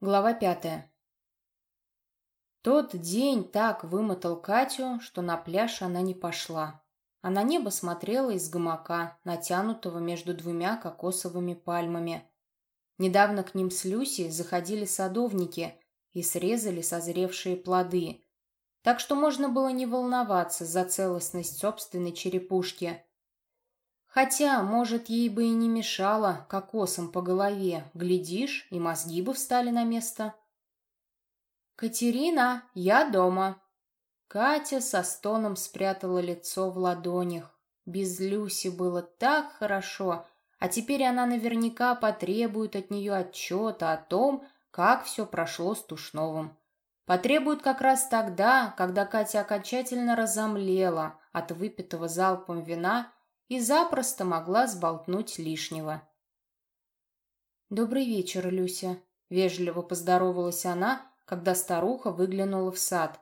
Глава пятая. Тот день так вымотал Катю, что на пляж она не пошла. А на небо смотрела из гамака, натянутого между двумя кокосовыми пальмами. Недавно к ним с Люси заходили садовники и срезали созревшие плоды. Так что можно было не волноваться за целостность собственной черепушки – Хотя, может, ей бы и не мешало кокосом по голове. Глядишь, и мозги бы встали на место. «Катерина, я дома!» Катя со стоном спрятала лицо в ладонях. Без Люси было так хорошо, а теперь она наверняка потребует от нее отчета о том, как все прошло с Тушновым. Потребует как раз тогда, когда Катя окончательно разомлела от выпитого залпом вина и запросто могла сболтнуть лишнего. «Добрый вечер, Люся», — вежливо поздоровалась она, когда старуха выглянула в сад.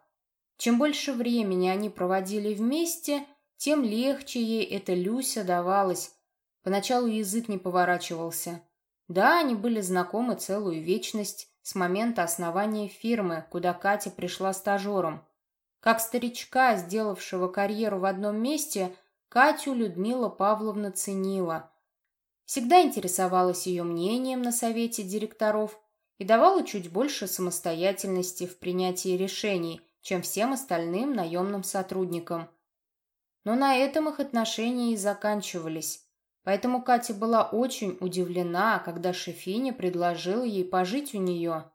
Чем больше времени они проводили вместе, тем легче ей эта Люся давалась. Поначалу язык не поворачивался. Да, они были знакомы целую вечность с момента основания фирмы, куда Катя пришла стажером. Как старичка, сделавшего карьеру в одном месте — Катю Людмила Павловна ценила. Всегда интересовалась ее мнением на совете директоров и давала чуть больше самостоятельности в принятии решений, чем всем остальным наемным сотрудникам. Но на этом их отношения и заканчивались. Поэтому Катя была очень удивлена, когда Шефиня предложила ей пожить у нее.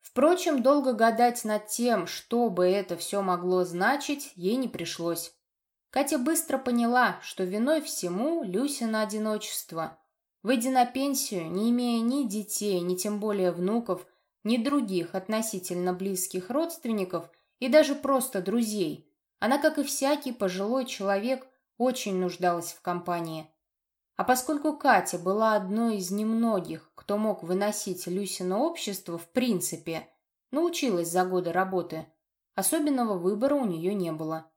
Впрочем, долго гадать над тем, что бы это все могло значить, ей не пришлось. Катя быстро поняла, что виной всему Люсина одиночество. Выйдя на пенсию, не имея ни детей, ни тем более внуков, ни других относительно близких родственников и даже просто друзей, она, как и всякий пожилой человек, очень нуждалась в компании. А поскольку Катя была одной из немногих, кто мог выносить Люсина общество в принципе, научилась за годы работы, особенного выбора у нее не было.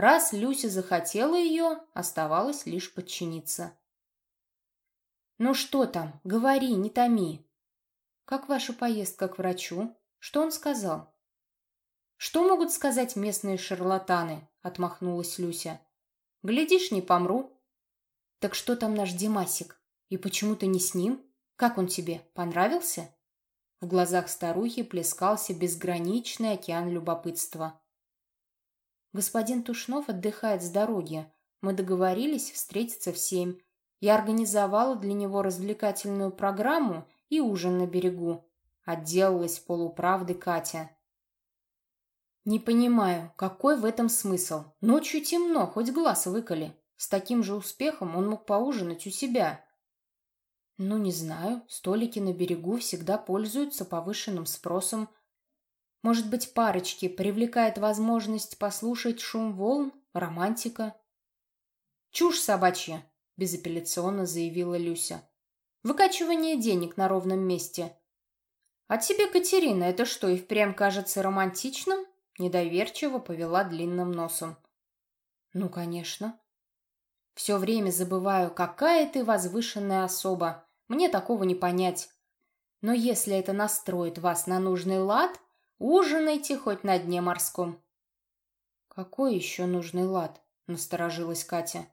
Раз Люся захотела ее, оставалось лишь подчиниться. «Ну что там? Говори, не томи». «Как ваша поездка к врачу? Что он сказал?» «Что могут сказать местные шарлатаны?» — отмахнулась Люся. «Глядишь, не помру». «Так что там наш Димасик? И почему ты не с ним? Как он тебе? Понравился?» В глазах старухи плескался безграничный океан любопытства. Господин Тушнов отдыхает с дороги. Мы договорились встретиться в семь. Я организовала для него развлекательную программу и ужин на берегу. Отделалась полуправды Катя. Не понимаю, какой в этом смысл? Ночью темно, хоть глаз выколи. С таким же успехом он мог поужинать у себя. Ну, не знаю, столики на берегу всегда пользуются повышенным спросом, может быть, парочки привлекает возможность послушать шум волн, романтика? «Чушь собачья», — безапелляционно заявила Люся. «Выкачивание денег на ровном месте». «А тебе, Катерина, это что, и впрямь кажется романтичным?» Недоверчиво повела длинным носом. «Ну, конечно». «Все время забываю, какая ты возвышенная особа. Мне такого не понять. Но если это настроит вас на нужный лад, Ужинайте хоть на дне морском. Какой еще нужный лад? Насторожилась Катя.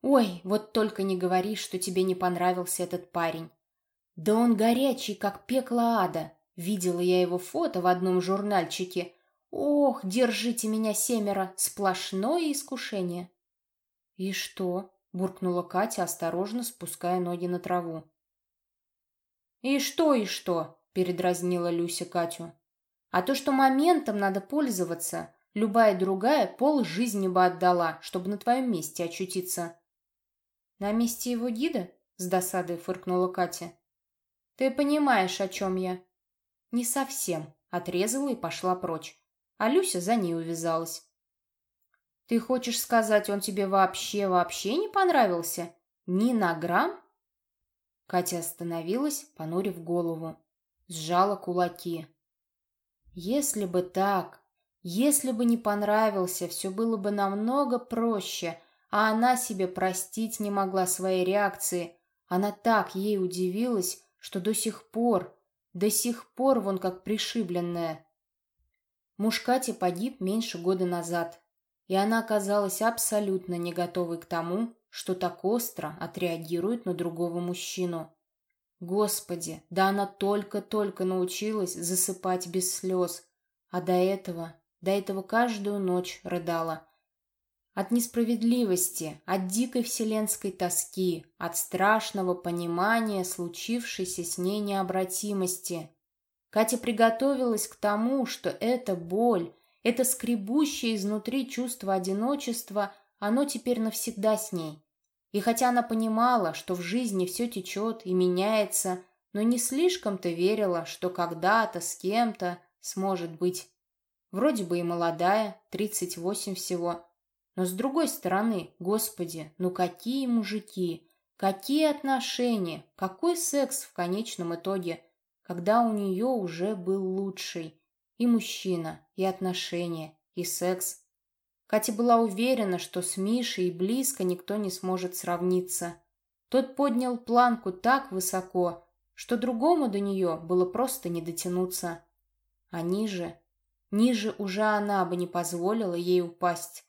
Ой, вот только не говори, что тебе не понравился этот парень. Да он горячий, как пекло ада. Видела я его фото в одном журнальчике. Ох, держите меня семеро, сплошное искушение. И что? буркнула Катя, осторожно спуская ноги на траву. И что, и что? передразнила Люся Катю. А то, что моментом надо пользоваться, любая другая пол жизни бы отдала, чтобы на твоем месте очутиться. На месте его гида? С досадой фыркнула Катя. Ты понимаешь, о чем я? Не совсем. Отрезала и пошла прочь. А Люся за ней увязалась. Ты хочешь сказать, он тебе вообще-вообще не понравился? Ни на грамм? Катя остановилась, понурив голову. Сжала кулаки. Если бы так, если бы не понравился, все было бы намного проще, а она себе простить не могла своей реакции. Она так ей удивилась, что до сих пор, До сих пор вон как пришибленная. Муж Кати погиб меньше года назад, и она оказалась абсолютно не готовой к тому, что так остро отреагирует на другого мужчину. Господи, да она только-только научилась засыпать без слез, а до этого, до этого каждую ночь рыдала. От несправедливости, от дикой вселенской тоски, от страшного понимания случившейся с ней необратимости. Катя приготовилась к тому, что эта боль, это скребущее изнутри чувство одиночества, оно теперь навсегда с ней. И хотя она понимала, что в жизни все течет и меняется, но не слишком-то верила, что когда-то с кем-то сможет быть. Вроде бы и молодая, 38 всего. Но с другой стороны, господи, ну какие мужики, какие отношения, какой секс в конечном итоге, когда у нее уже был лучший. И мужчина, и отношения, и секс. Катя была уверена, что с Мишей и близко никто не сможет сравниться. Тот поднял планку так высоко, что другому до нее было просто не дотянуться. А ниже, ниже уже она бы не позволила ей упасть.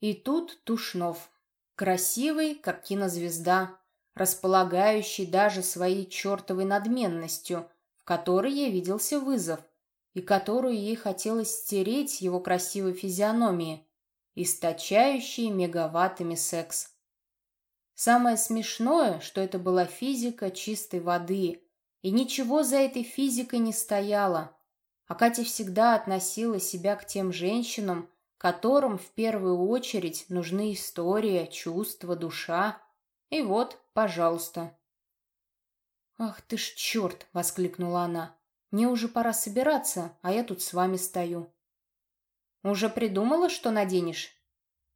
И тут Тушнов. Красивый, как кинозвезда, располагающий даже своей чертовой надменностью, в которой ей виделся вызов – и которую ей хотелось стереть его красивой физиономии, источающей мегаваттами секс. Самое смешное, что это была физика чистой воды, и ничего за этой физикой не стояло. А Катя всегда относила себя к тем женщинам, которым в первую очередь нужны история, чувства, душа. И вот, пожалуйста. «Ах ты ж черт!» — воскликнула она. Мне уже пора собираться, а я тут с вами стою. Уже придумала, что наденешь?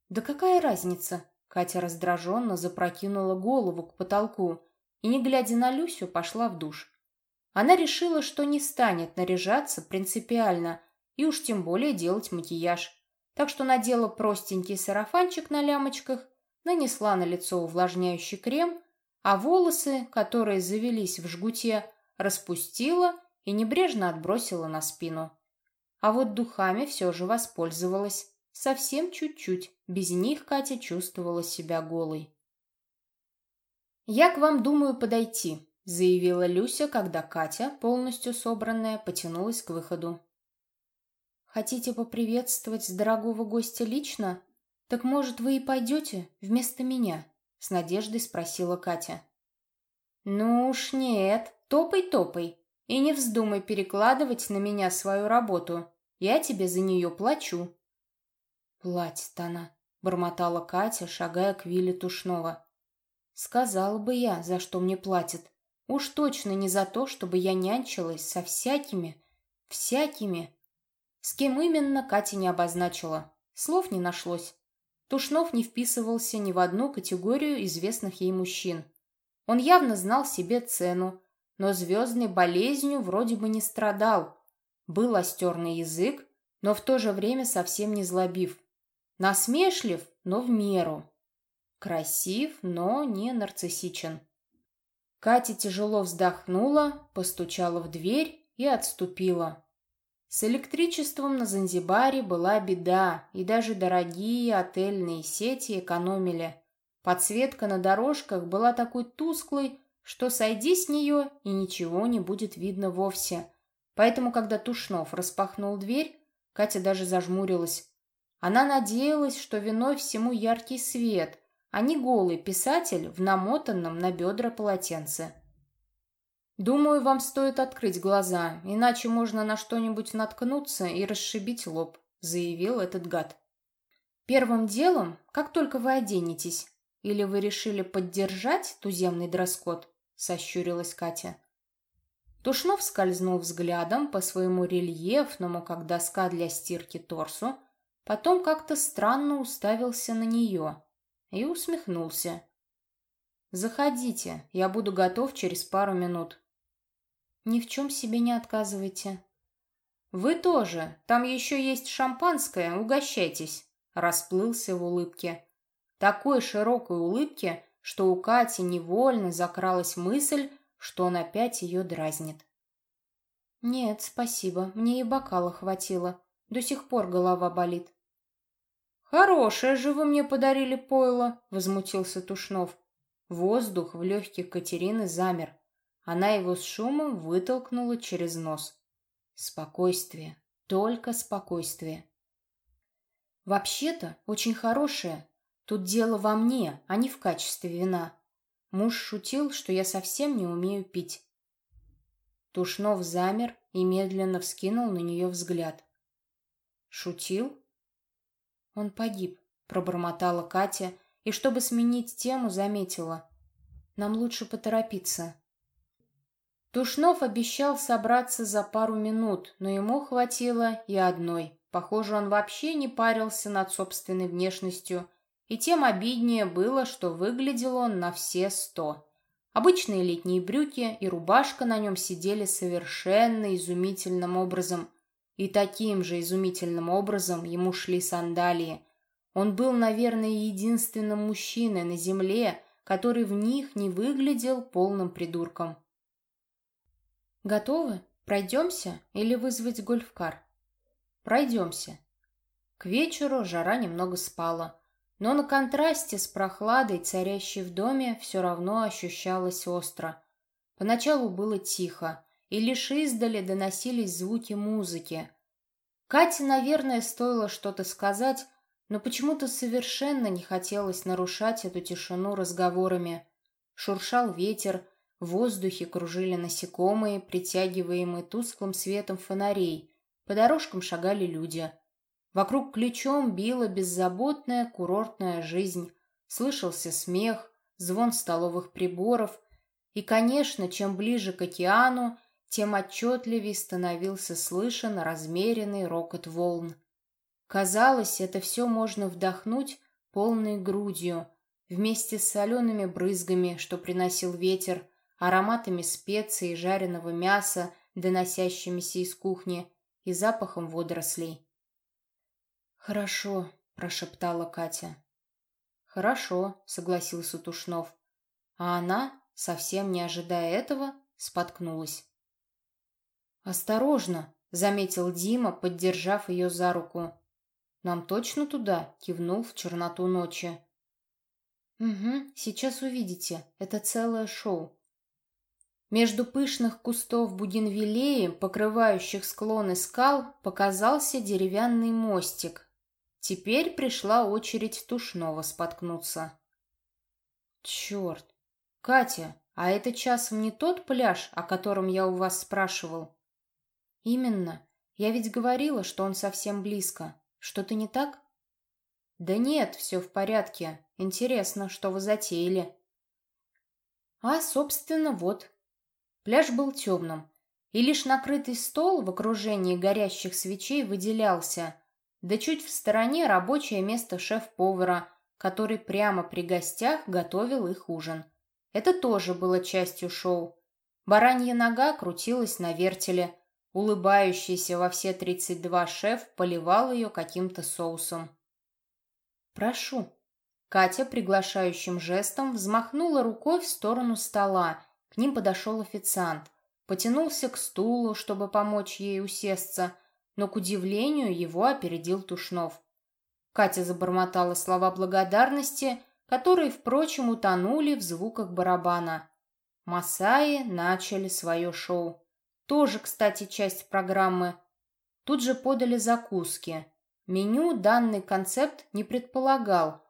Да какая разница? Катя раздраженно запрокинула голову к потолку и, не глядя на Люсю, пошла в душ. Она решила, что не станет наряжаться принципиально и уж тем более делать макияж. Так что надела простенький сарафанчик на лямочках, нанесла на лицо увлажняющий крем, а волосы, которые завелись в жгуте, распустила и небрежно отбросила на спину. А вот духами все же воспользовалась. Совсем чуть-чуть. Без них Катя чувствовала себя голой. «Я к вам думаю подойти», — заявила Люся, когда Катя, полностью собранная, потянулась к выходу. «Хотите поприветствовать дорогого гостя лично? Так, может, вы и пойдете вместо меня?» — с надеждой спросила Катя. «Ну уж нет, топай-топай», и не вздумай перекладывать на меня свою работу. Я тебе за нее плачу. Платит она, бормотала Катя, шагая к Вилле Тушнова. Сказала бы я, за что мне платят. Уж точно не за то, чтобы я нянчилась со всякими, всякими. С кем именно, Катя не обозначила. Слов не нашлось. Тушнов не вписывался ни в одну категорию известных ей мужчин. Он явно знал себе цену, но звездной болезнью вроде бы не страдал. Был остерный язык, но в то же время совсем не злобив. Насмешлив, но в меру. Красив, но не нарциссичен. Катя тяжело вздохнула, постучала в дверь и отступила. С электричеством на Занзибаре была беда, и даже дорогие отельные сети экономили. Подсветка на дорожках была такой тусклой, что сойди с нее, и ничего не будет видно вовсе. Поэтому, когда Тушнов распахнул дверь, Катя даже зажмурилась. Она надеялась, что виной всему яркий свет, а не голый писатель в намотанном на бедра полотенце. «Думаю, вам стоит открыть глаза, иначе можно на что-нибудь наткнуться и расшибить лоб», — заявил этот гад. «Первым делом, как только вы оденетесь, или вы решили поддержать туземный дресс-код, сощурилась Катя. Тушнов скользнул взглядом по своему рельефному, как доска для стирки, торсу, потом как-то странно уставился на нее и усмехнулся. «Заходите, я буду готов через пару минут». «Ни в чем себе не отказывайте». «Вы тоже, там еще есть шампанское, угощайтесь», расплылся в улыбке. Такой широкой улыбке, что у Кати невольно закралась мысль, что он опять ее дразнит. «Нет, спасибо, мне и бокала хватило. До сих пор голова болит». «Хорошее же вы мне подарили пойло», — возмутился Тушнов. Воздух в легких Катерины замер. Она его с шумом вытолкнула через нос. Спокойствие, только спокойствие. «Вообще-то очень хорошее. Тут дело во мне, а не в качестве вина. Муж шутил, что я совсем не умею пить». Тушнов замер и медленно вскинул на нее взгляд. «Шутил?» «Он погиб», — пробормотала Катя, и, чтобы сменить тему, заметила. «Нам лучше поторопиться». Тушнов обещал собраться за пару минут, но ему хватило и одной. Похоже, он вообще не парился над собственной внешностью, и тем обиднее было, что выглядел он на все сто. Обычные летние брюки и рубашка на нем сидели совершенно изумительным образом, и таким же изумительным образом ему шли сандалии. Он был, наверное, единственным мужчиной на земле, который в них не выглядел полным придурком. «Готовы? Пройдемся или вызвать гольфкар?» «Пройдемся». К вечеру жара немного спала, но на контрасте с прохладой, царящей в доме, все равно ощущалось остро. Поначалу было тихо, и лишь издали доносились звуки музыки. Кате, наверное, стоило что-то сказать, но почему-то совершенно не хотелось нарушать эту тишину разговорами. Шуршал ветер, в воздухе кружили насекомые, притягиваемые тусклым светом фонарей, по дорожкам шагали люди. Вокруг ключом била беззаботная курортная жизнь, слышался смех, звон столовых приборов, и, конечно, чем ближе к океану, тем отчетливее становился слышен размеренный рокот волн. Казалось, это все можно вдохнуть полной грудью, вместе с солеными брызгами, что приносил ветер, ароматами специй и жареного мяса, доносящимися из кухни, и запахом водорослей. «Хорошо», — прошептала Катя. «Хорошо», — согласился Тушнов. А она, совсем не ожидая этого, споткнулась. «Осторожно!» — заметил Дима, поддержав ее за руку. «Нам точно туда?» — кивнул в черноту ночи. «Угу, сейчас увидите. Это целое шоу». Между пышных кустов бугенвиллеи, покрывающих склоны скал, показался деревянный мостик. Теперь пришла очередь Тушнова споткнуться. «Черт! Катя, а это часом не тот пляж, о котором я у вас спрашивал?» «Именно. Я ведь говорила, что он совсем близко. Что-то не так?» «Да нет, все в порядке. Интересно, что вы затеяли?» «А, собственно, вот». Пляж был темным, и лишь накрытый стол в окружении горящих свечей выделялся, да чуть в стороне рабочее место шеф-повара, который прямо при гостях готовил их ужин. Это тоже было частью шоу. Баранья нога крутилась на вертеле, Улыбающийся во все тридцать два шеф поливал ее каким-то соусом. «Прошу». Катя приглашающим жестом взмахнула рукой в сторону стола. К ним подошел официант. Потянулся к стулу, чтобы помочь ей усесться, но, к удивлению, его опередил Тушнов. Катя забормотала слова благодарности, которые, впрочем, утонули в звуках барабана. Масаи начали свое шоу. Тоже, кстати, часть программы. Тут же подали закуски. Меню данный концепт не предполагал.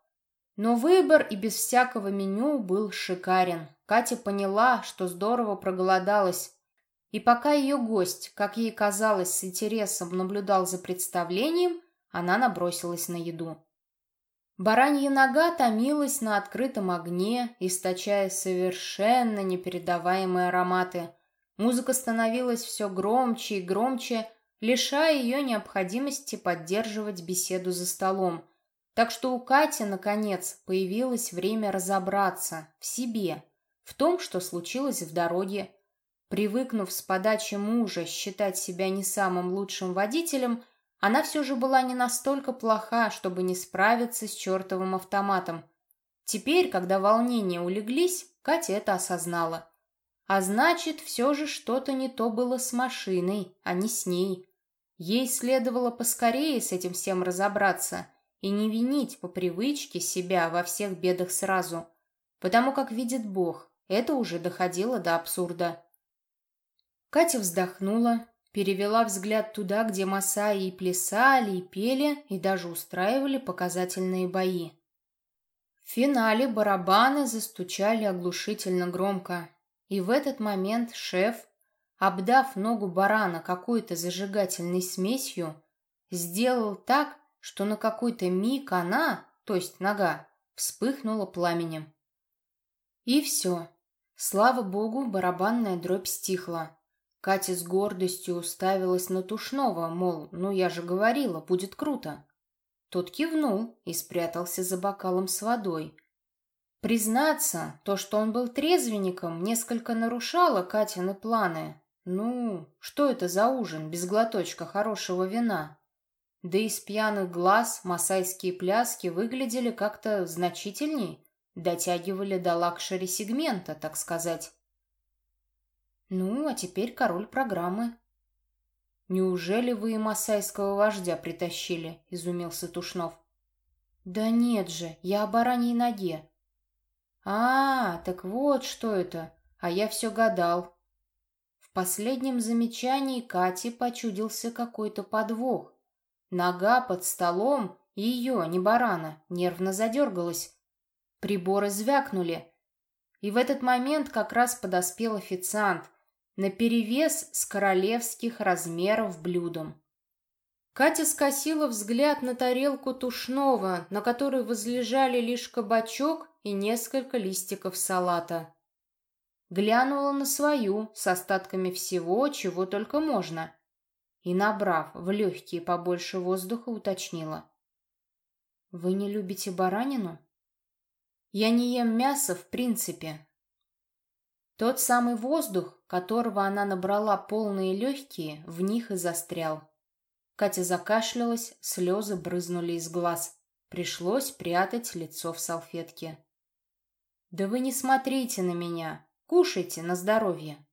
Но выбор и без всякого меню был шикарен. Катя поняла, что здорово проголодалась. И пока ее гость, как ей казалось, с интересом наблюдал за представлением, она набросилась на еду. Баранья нога томилась на открытом огне, источая совершенно непередаваемые ароматы. Музыка становилась все громче и громче, лишая ее необходимости поддерживать беседу за столом. Так что у Кати, наконец, появилось время разобраться в себе, в том, что случилось в дороге. Привыкнув с подачи мужа считать себя не самым лучшим водителем, она все же была не настолько плоха, чтобы не справиться с чертовым автоматом. Теперь, когда волнения улеглись, Катя это осознала. А значит, все же что-то не то было с машиной, а не с ней. Ей следовало поскорее с этим всем разобраться и не винить по привычке себя во всех бедах сразу, потому как видит Бог, это уже доходило до абсурда. Катя вздохнула, перевела взгляд туда, где Масаи и плясали, и пели, и даже устраивали показательные бои. В финале барабаны застучали оглушительно громко, и в этот момент шеф, обдав ногу барана какой-то зажигательной смесью, сделал так, что на какой-то миг она, то есть нога, вспыхнула пламенем. И все. Слава богу, барабанная дробь стихла. Катя с гордостью уставилась на Тушного, мол, ну я же говорила, будет круто. Тот кивнул и спрятался за бокалом с водой. Признаться, то, что он был трезвенником, несколько нарушало Катины планы. Ну, что это за ужин без глоточка хорошего вина? Да и с пьяных глаз масайские пляски выглядели как-то значительней, дотягивали до luxury-сегмента, так сказать. Ну, а теперь король программы. «Неужели вы и масайского вождя притащили?» — изумился Тушнов. «Да нет же, я о бараньей ноге». «А, так вот что это, а я все гадал». В последнем замечании Кате почудился какой-то подвох. Нога под столом, ее, не барана, нервно задергалась. Приборы звякнули. И в этот момент как раз подоспел официант — наперевес с королевских размеров блюдом. Катя скосила взгляд на тарелку тушного, на которой возлежали лишь кабачок и несколько листиков салата. Глянула на свою с остатками всего, чего только можно, и, набрав в легкие побольше воздуха, уточнила. «Вы не любите баранину?» «Я не ем мясо в принципе», тот самый воздух, которого она набрала полные легкие, в них и застрял. Катя закашлялась, слезы брызнули из глаз. Пришлось прятать лицо в салфетке. «Да вы не смотрите на меня. Кушайте на здоровье».